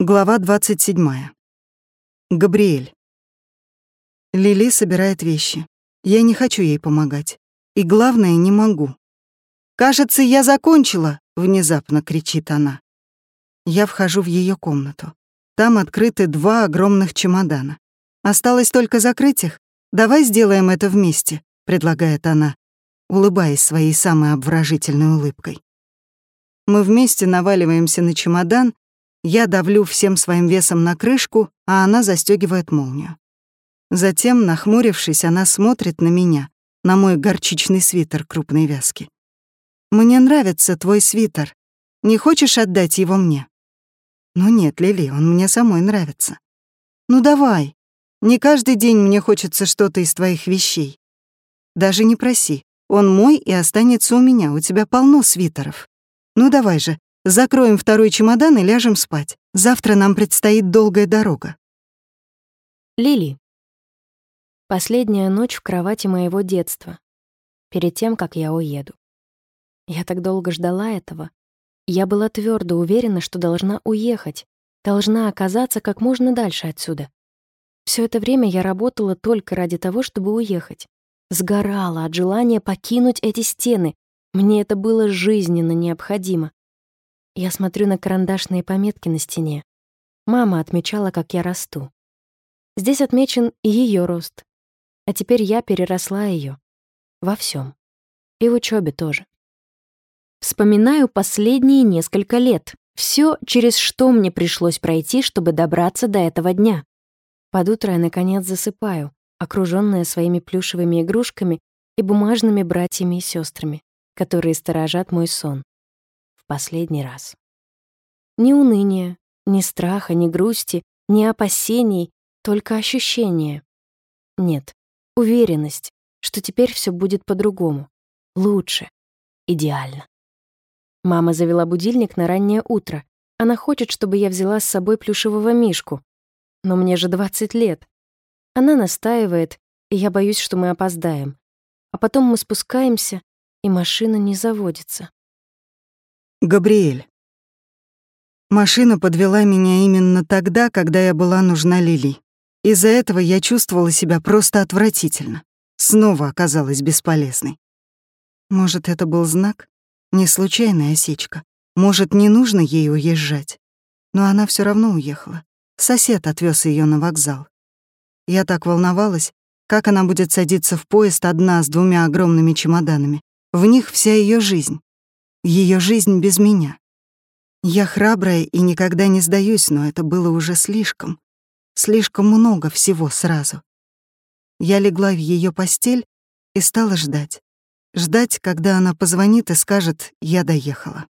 Глава 27. Габриэль. Лили собирает вещи. Я не хочу ей помогать. И главное, не могу. «Кажется, я закончила!» — внезапно кричит она. Я вхожу в ее комнату. Там открыты два огромных чемодана. Осталось только закрыть их. Давай сделаем это вместе, предлагает она, улыбаясь своей самой обворожительной улыбкой. Мы вместе наваливаемся на чемодан я давлю всем своим весом на крышку, а она застегивает молнию. Затем, нахмурившись, она смотрит на меня, на мой горчичный свитер крупной вязки. «Мне нравится твой свитер. Не хочешь отдать его мне?» «Ну нет, Лили, он мне самой нравится». «Ну давай. Не каждый день мне хочется что-то из твоих вещей. Даже не проси. Он мой и останется у меня. У тебя полно свитеров. Ну давай же, Закроем второй чемодан и ляжем спать. Завтра нам предстоит долгая дорога. Лили. Последняя ночь в кровати моего детства. Перед тем, как я уеду. Я так долго ждала этого. Я была твердо уверена, что должна уехать, должна оказаться как можно дальше отсюда. Все это время я работала только ради того, чтобы уехать. Сгорала от желания покинуть эти стены. Мне это было жизненно необходимо. Я смотрю на карандашные пометки на стене. Мама отмечала, как я расту. Здесь отмечен и ее рост. А теперь я переросла ее Во всем. И в учебе тоже. Вспоминаю последние несколько лет. Все, через что мне пришлось пройти, чтобы добраться до этого дня. Под утро я, наконец, засыпаю, окружённая своими плюшевыми игрушками и бумажными братьями и сестрами, которые сторожат мой сон последний раз. Ни уныния, ни страха, ни грусти, ни опасений, только ощущение. Нет, уверенность, что теперь все будет по-другому, лучше, идеально. Мама завела будильник на раннее утро. Она хочет, чтобы я взяла с собой плюшевого мишку. Но мне же 20 лет. Она настаивает, и я боюсь, что мы опоздаем. А потом мы спускаемся, и машина не заводится. Габриэль. Машина подвела меня именно тогда, когда я была нужна Лили. Из-за этого я чувствовала себя просто отвратительно. Снова оказалась бесполезной. Может, это был знак? Не случайная осечка. Может, не нужно ей уезжать. Но она все равно уехала. Сосед отвез ее на вокзал. Я так волновалась, как она будет садиться в поезд одна с двумя огромными чемоданами. В них вся ее жизнь ее жизнь без меня. Я храбрая и никогда не сдаюсь, но это было уже слишком. Слишком много всего сразу. Я легла в ее постель и стала ждать. Ждать, когда она позвонит и скажет «я доехала».